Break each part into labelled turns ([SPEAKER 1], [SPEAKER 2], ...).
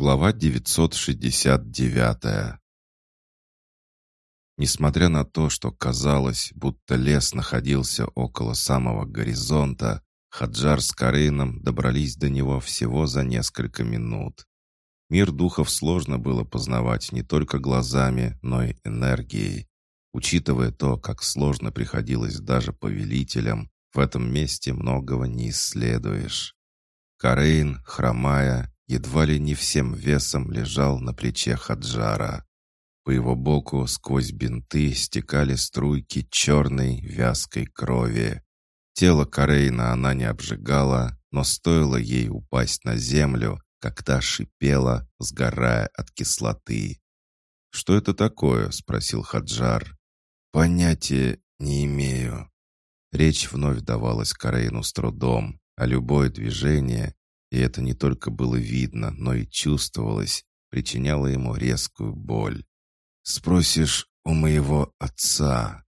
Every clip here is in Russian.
[SPEAKER 1] Глава 969 Несмотря на то, что казалось, будто лес находился около самого горизонта, Хаджар с Карейном добрались до него всего за несколько минут. Мир духов сложно было познавать не только глазами, но и энергией. Учитывая то, как сложно приходилось даже повелителям, в этом месте многого не исследуешь. Карейн, хромая, едва ли не всем весом лежал на плече Хаджара. По его боку сквозь бинты стекали струйки черной вязкой крови. Тело Карейна она не обжигала, но стоило ей упасть на землю, как та шипела, сгорая от кислоты. «Что это такое?» — спросил Хаджар. «Понятия не имею». Речь вновь давалась Карейну с трудом, а любое движение, и это не только было видно, но и чувствовалось, причиняло ему резкую боль. «Спросишь у моего отца?»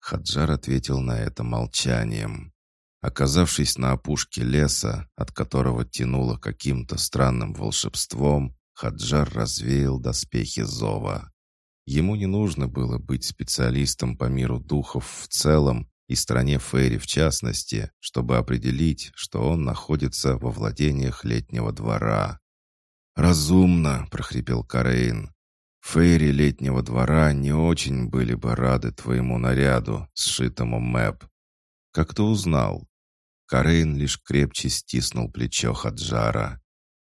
[SPEAKER 1] Хаджар ответил на это молчанием. Оказавшись на опушке леса, от которого тянуло каким-то странным волшебством, Хаджар развеял доспехи зова. Ему не нужно было быть специалистом по миру духов в целом и стране Фейри в частности, чтобы определить, что он находится во владениях летнего двора. «Разумно», — прохрипел Карейн. «Фейри летнего двора не очень были бы рады твоему наряду, сшитому Мэп. Как ты узнал?» Карейн лишь крепче стиснул плечо Хаджара.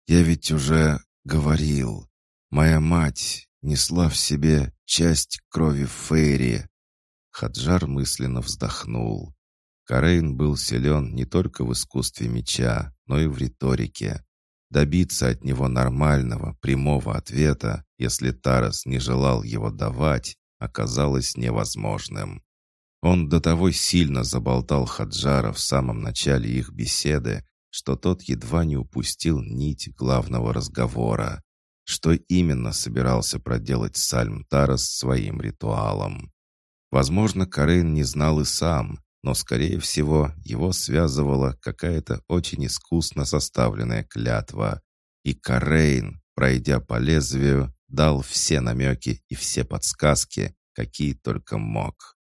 [SPEAKER 1] «Я ведь уже говорил. Моя мать несла в себе часть крови Фейри. Хаджар мысленно вздохнул. Карейн был силен не только в искусстве меча, но и в риторике. Добиться от него нормального, прямого ответа, если Тарас не желал его давать, оказалось невозможным. Он до того сильно заболтал Хаджара в самом начале их беседы, что тот едва не упустил нить главного разговора. Что именно собирался проделать Сальм Тарас своим ритуалом? Возможно, Карейн не знал и сам, но, скорее всего, его связывала какая-то очень искусно составленная клятва. И Карейн, пройдя по лезвию, дал все намеки и все подсказки, какие только мог.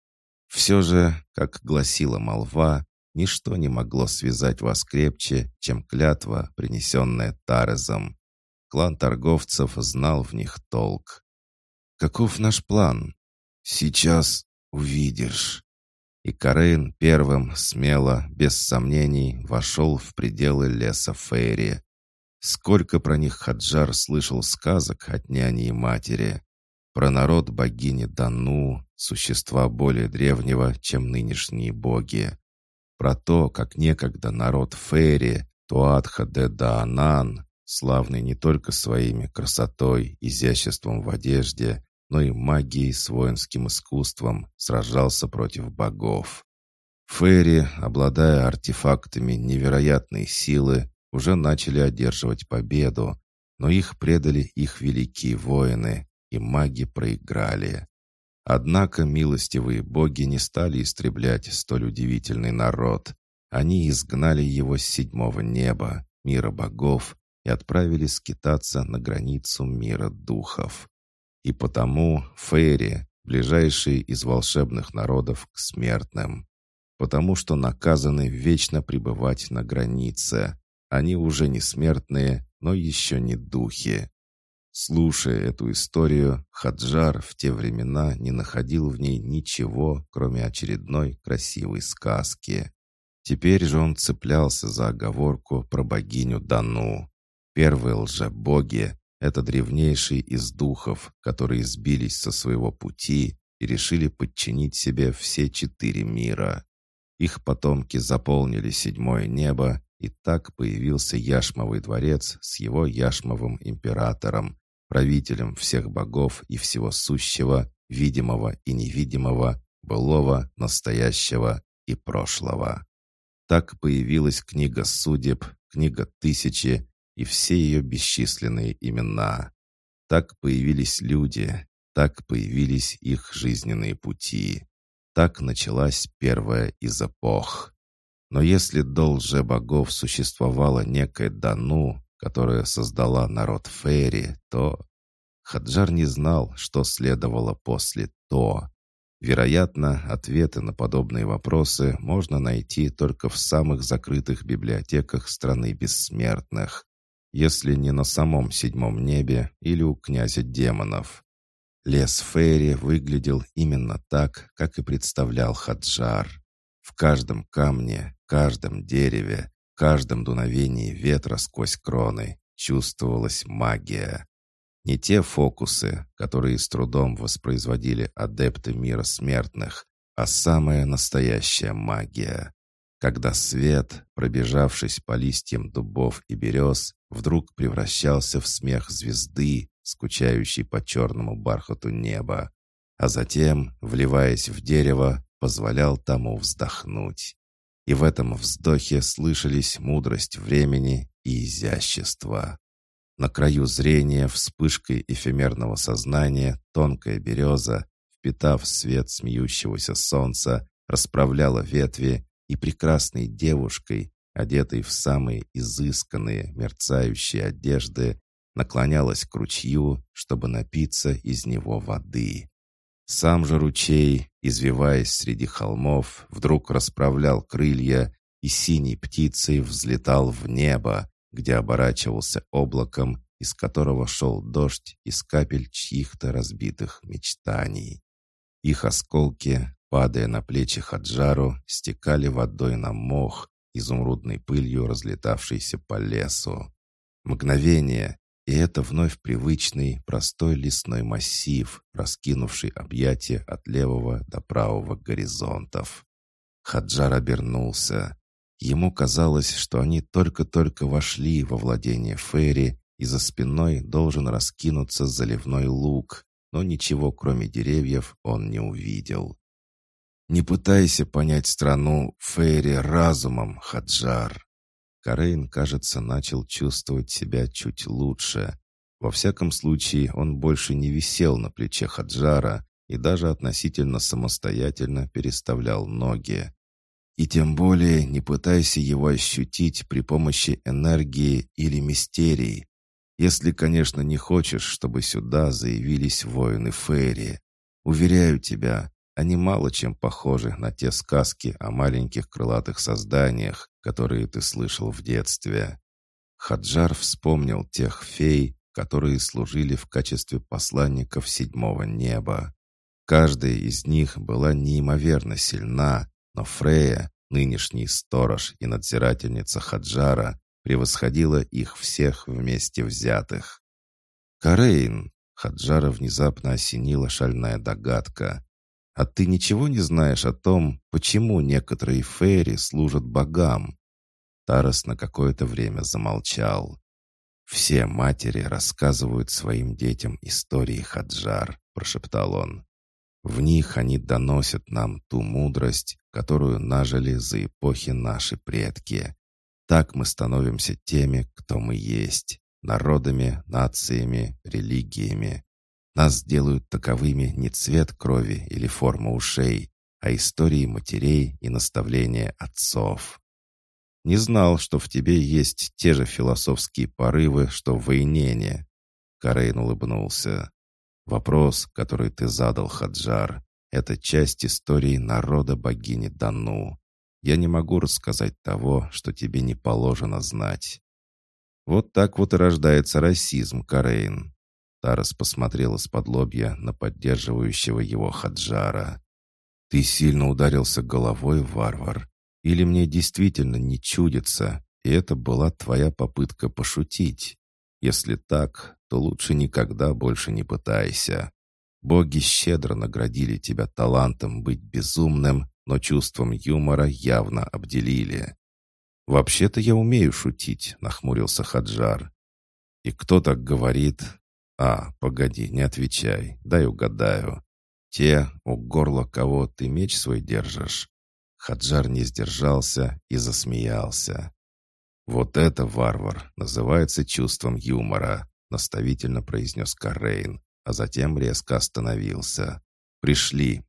[SPEAKER 1] Все же, как гласила молва, ничто не могло связать вас крепче, чем клятва, принесенная Тарезом. Клан торговцев знал в них толк. «Каков наш план?» «Сейчас увидишь». И Карейн первым, смело, без сомнений, вошел в пределы леса Фейри. Сколько про них Хаджар слышал сказок от няни и матери. Про народ богини Дану, существа более древнего, чем нынешние боги. Про то, как некогда народ Фейри, Туатха де Даанан, славный не только своими красотой, изяществом в одежде, но и магией с воинским искусством сражался против богов. Фейри, обладая артефактами невероятной силы, уже начали одерживать победу, но их предали их великие воины, и маги проиграли. Однако милостивые боги не стали истреблять столь удивительный народ. Они изгнали его с седьмого неба, мира богов, и отправили скитаться на границу мира духов. И потому Фейри, ближайшие из волшебных народов к смертным. Потому что наказаны вечно пребывать на границе. Они уже не смертные, но еще не духи. Слушая эту историю, Хаджар в те времена не находил в ней ничего, кроме очередной красивой сказки. Теперь же он цеплялся за оговорку про богиню Дану. Первые лжебоги это древнейшие из духов, которые сбились со своего пути и решили подчинить себе все четыре мира. Их потомки заполнили седьмое небо, и так появился Яшмовый дворец с его Яшмовым императором, правителем всех богов и всего сущего, видимого и невидимого, былого, настоящего и прошлого. Так появилась книга судеб, книга тысячи и все ее бесчисленные имена. Так появились люди, так появились их жизненные пути. Так началась первая из эпох. Но если до богов существовала некая Дану, которое создала народ Фейри, то... Хаджар не знал, что следовало после «то». Вероятно, ответы на подобные вопросы можно найти только в самых закрытых библиотеках страны бессмертных, если не на самом седьмом небе или у князя демонов. Лес Фейри выглядел именно так, как и представлял Хаджар. В каждом камне, каждом дереве, каждом дуновении ветра сквозь кроны чувствовалась магия. Не те фокусы, которые с трудом воспроизводили адепты мира смертных, а самая настоящая магия. Когда свет, пробежавшись по листьям дубов и берез, вдруг превращался в смех звезды, скучающей по черному бархату неба, а затем, вливаясь в дерево, позволял тому вздохнуть. И в этом вздохе слышались мудрость времени и изящество. На краю зрения вспышкой эфемерного сознания тонкая береза, впитав свет смеющегося солнца, расправляла ветви и прекрасной девушкой, одетой в самые изысканные, мерцающие одежды, наклонялась к ручью, чтобы напиться из него воды. Сам же ручей, извиваясь среди холмов, вдруг расправлял крылья и синей птицей взлетал в небо, где оборачивался облаком, из которого шел дождь из капель чьих-то разбитых мечтаний. Их осколки, падая на плечи Хаджару, стекали водой на мох, изумрудной пылью разлетавшейся по лесу. Мгновение, и это вновь привычный, простой лесной массив, раскинувший объятия от левого до правого горизонтов. Хаджар обернулся. Ему казалось, что они только-только вошли во владение Ферри, и за спиной должен раскинуться заливной луг, но ничего, кроме деревьев, он не увидел. «Не пытайся понять страну Фейри разумом, Хаджар!» Карейн, кажется, начал чувствовать себя чуть лучше. Во всяком случае, он больше не висел на плече Хаджара и даже относительно самостоятельно переставлял ноги. И тем более не пытайся его ощутить при помощи энергии или мистерий, если, конечно, не хочешь, чтобы сюда заявились воины Фейри. Уверяю тебя, они мало чем похожи на те сказки о маленьких крылатых созданиях, которые ты слышал в детстве. Хаджар вспомнил тех фей, которые служили в качестве посланников седьмого неба. Каждая из них была неимоверно сильна, но Фрея, нынешний сторож и надзирательница Хаджара, превосходила их всех вместе взятых. «Карейн!» — Хаджара внезапно осенила шальная догадка. «А ты ничего не знаешь о том, почему некоторые фейри служат богам?» Тарас на какое-то время замолчал. «Все матери рассказывают своим детям истории Хаджар», — прошептал он. «В них они доносят нам ту мудрость, которую нажили за эпохи наши предки. Так мы становимся теми, кто мы есть, народами, нациями, религиями. Нас делают таковыми не цвет крови или форма ушей, а истории матерей и наставления отцов. Не знал, что в тебе есть те же философские порывы, что в Войнене. Карейн улыбнулся. Вопрос, который ты задал, Хаджар, это часть истории народа богини Дану. Я не могу рассказать того, что тебе не положено знать. Вот так вот и рождается расизм, Карейн. Тарас посмотрел из-под лобья на поддерживающего его Хаджара. «Ты сильно ударился головой, варвар. Или мне действительно не чудится, и это была твоя попытка пошутить? Если так, то лучше никогда больше не пытайся. Боги щедро наградили тебя талантом быть безумным, но чувством юмора явно обделили. «Вообще-то я умею шутить», — нахмурился Хаджар. «И кто так говорит?» «А, погоди, не отвечай, дай угадаю. Те, у горла кого ты меч свой держишь?» Хаджар не сдержался и засмеялся. «Вот это, варвар, называется чувством юмора», — наставительно произнес Карейн, а затем резко остановился. «Пришли,